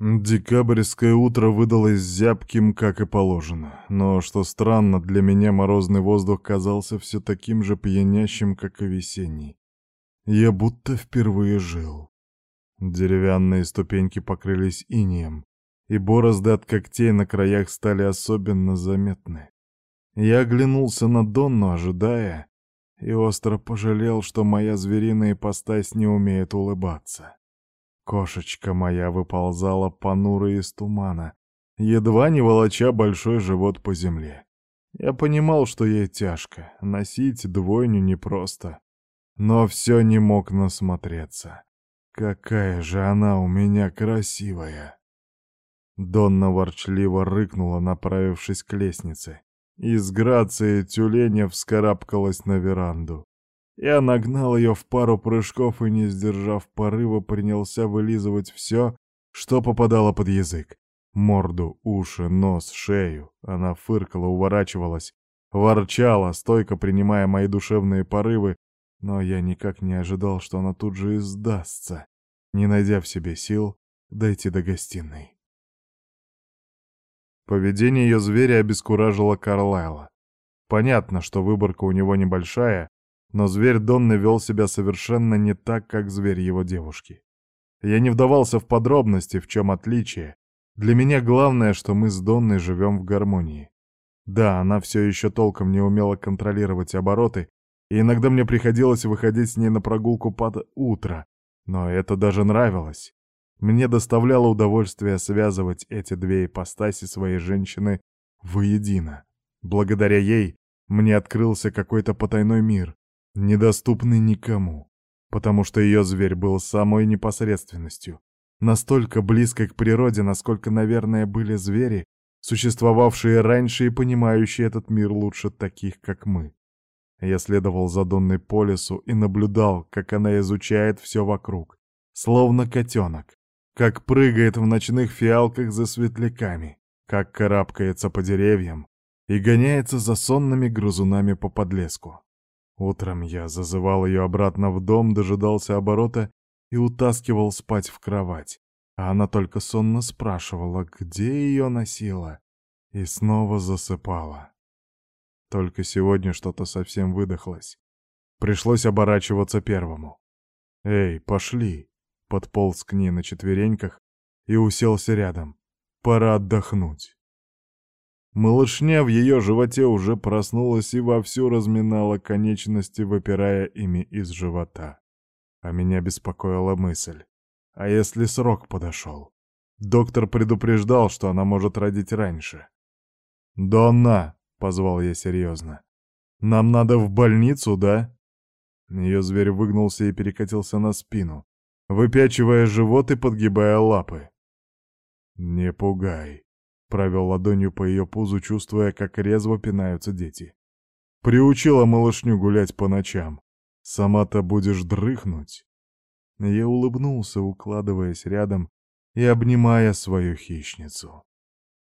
Декабрьское утро выдалось зябким, как и положено, но, что странно, для меня морозный воздух казался все таким же пьянящим, как и весенний. Я будто впервые жил. Деревянные ступеньки покрылись инеем, и борозды от когтей на краях стали особенно заметны. Я оглянулся на Донну, ожидая, и остро пожалел, что моя звериная ипостась не умеет улыбаться. Кошечка моя выползала понуро из тумана, едва не волоча большой живот по земле. Я понимал, что ей тяжко, носить двойню непросто. Но все не мог насмотреться. Какая же она у меня красивая! Донна ворчливо рыкнула, направившись к лестнице, и с грацией тюленя вскарабкалась на веранду. Я нагнал ее в пару прыжков и, не сдержав порыва, принялся вылизывать все, что попадало под язык. Морду, уши, нос, шею. Она фыркала, уворачивалась, ворчала, стойко принимая мои душевные порывы, но я никак не ожидал, что она тут же и сдастся, не найдя в себе сил дойти до гостиной. Поведение ее зверя обескуражило Карлайла. Понятно, что выборка у него небольшая, но зверь Донны вел себя совершенно не так, как зверь его девушки. Я не вдавался в подробности, в чем отличие. Для меня главное, что мы с Донной живем в гармонии. Да, она все еще толком не умела контролировать обороты, и иногда мне приходилось выходить с ней на прогулку под утро, но это даже нравилось. Мне доставляло удовольствие связывать эти две ипостаси своей женщины воедино. Благодаря ей мне открылся какой-то потайной мир, недоступный никому, потому что ее зверь был самой непосредственностью, настолько близкой к природе, насколько, наверное, были звери, существовавшие раньше и понимающие этот мир лучше таких, как мы. Я следовал за Донной по лесу и наблюдал, как она изучает все вокруг, словно котенок, как прыгает в ночных фиалках за светляками, как карабкается по деревьям и гоняется за сонными грызунами по подлеску. Утром я зазывал ее обратно в дом, дожидался оборота и утаскивал спать в кровать. А она только сонно спрашивала, где ее носила, и снова засыпала. Только сегодня что-то совсем выдохлось. Пришлось оборачиваться первому. «Эй, пошли!» — подполз к ней на четвереньках и уселся рядом. «Пора отдохнуть». Малышня в ее животе уже проснулась и вовсю разминала конечности, выпирая ими из живота. А меня беспокоила мысль. А если срок подошел? Доктор предупреждал, что она может родить раньше. «Донна!» — позвал я серьезно. «Нам надо в больницу, да?» Ее зверь выгнулся и перекатился на спину, выпячивая живот и подгибая лапы. «Не пугай», Провел ладонью по ее пузу, чувствуя, как резво пинаются дети. Приучила малышню гулять по ночам. Сама-то будешь дрыхнуть. Я улыбнулся, укладываясь рядом и обнимая свою хищницу.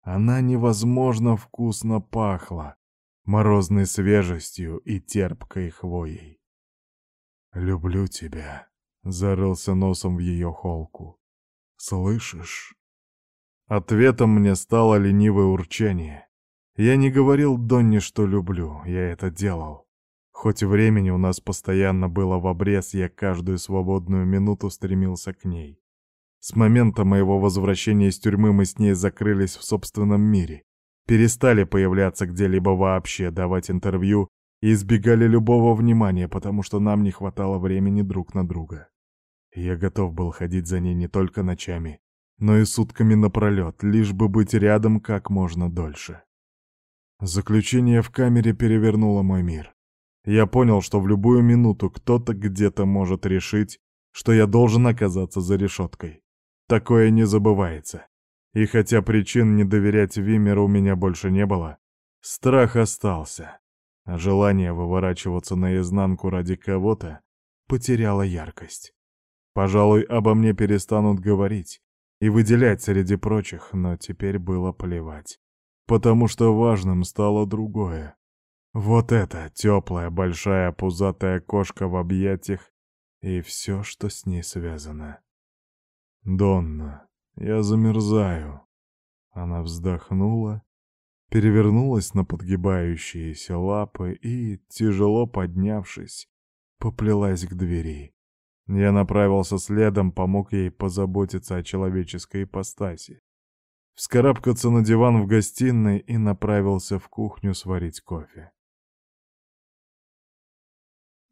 Она невозможно вкусно пахла, морозной свежестью и терпкой хвоей. «Люблю тебя», — зарылся носом в ее холку. «Слышишь?» Ответом мне стало ленивое урчание. Я не говорил Донне, что люблю, я это делал. Хоть времени у нас постоянно было в обрез, я каждую свободную минуту стремился к ней. С момента моего возвращения из тюрьмы мы с ней закрылись в собственном мире, перестали появляться где-либо вообще, давать интервью и избегали любого внимания, потому что нам не хватало времени друг на друга. Я готов был ходить за ней не только ночами, но и сутками напролет, лишь бы быть рядом как можно дольше. Заключение в камере перевернуло мой мир. Я понял, что в любую минуту кто-то где-то может решить, что я должен оказаться за решеткой. Такое не забывается. И хотя причин не доверять Вимеру у меня больше не было, страх остался, а желание выворачиваться наизнанку ради кого-то потеряло яркость. Пожалуй, обо мне перестанут говорить, и выделять среди прочих, но теперь было плевать. Потому что важным стало другое. Вот эта теплая, большая, пузатая кошка в объятиях и все, что с ней связано. «Донна, Я замерзаю. Она вздохнула, перевернулась на подгибающиеся лапы и, тяжело поднявшись, поплелась к двери. Я направился следом, помог ей позаботиться о человеческой ипостаси. Вскарабкаться на диван в гостиной и направился в кухню сварить кофе.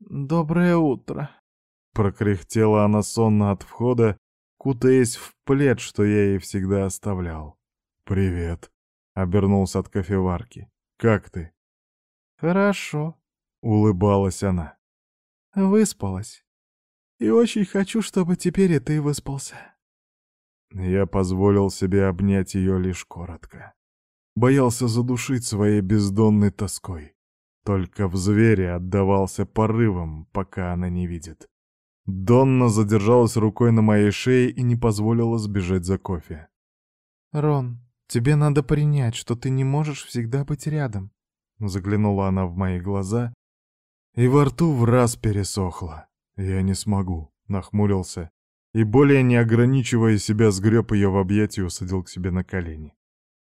«Доброе утро», — прокряхтела она сонно от входа, кутаясь в плед, что я ей всегда оставлял. «Привет», — обернулся от кофеварки. «Как ты?» «Хорошо», — улыбалась она. «Выспалась. И очень хочу, чтобы теперь и ты выспался». Я позволил себе обнять ее лишь коротко. Боялся задушить своей бездонной тоской. Только в звере отдавался порывом, пока она не видит. Донна задержалась рукой на моей шее и не позволила сбежать за кофе. «Рон, тебе надо принять, что ты не можешь всегда быть рядом», — заглянула она в мои глаза, и во рту в раз пересохло. «Я не смогу», — нахмурился, и, более не ограничивая себя, сгреб ее в объятия и усадил к себе на колени.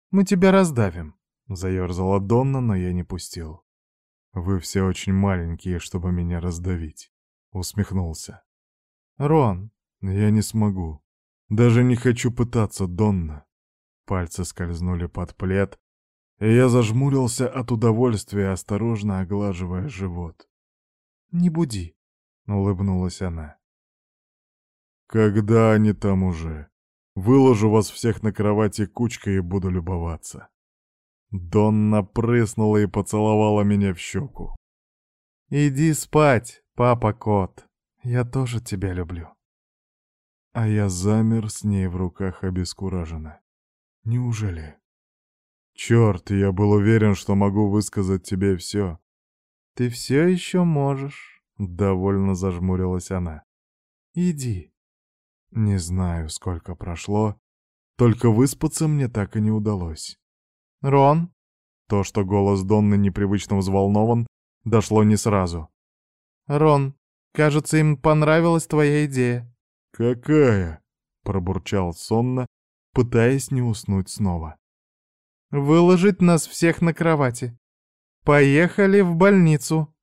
«Мы тебя раздавим», — заерзала Донна, но я не пустил. «Вы все очень маленькие, чтобы меня раздавить», — усмехнулся. «Рон!» «Я не смогу. Даже не хочу пытаться, Донна». Пальцы скользнули под плед, и я зажмурился от удовольствия, осторожно оглаживая живот. «Не буди», — улыбнулась она. «Когда они там уже? Выложу вас всех на кровати кучкой и буду любоваться». Донна прыснула и поцеловала меня в щеку. «Иди спать, папа-кот. Я тоже тебя люблю». А я замер с ней в руках обескураженно. Неужели? Черт, я был уверен, что могу высказать тебе все. Ты все еще можешь, — довольно зажмурилась она. Иди. Не знаю, сколько прошло, только выспаться мне так и не удалось. «Рон?» То, что голос Донны непривычно взволнован, дошло не сразу. «Рон, кажется, им понравилась твоя идея». «Какая?» — пробурчал сонно, пытаясь не уснуть снова. «Выложить нас всех на кровати. Поехали в больницу».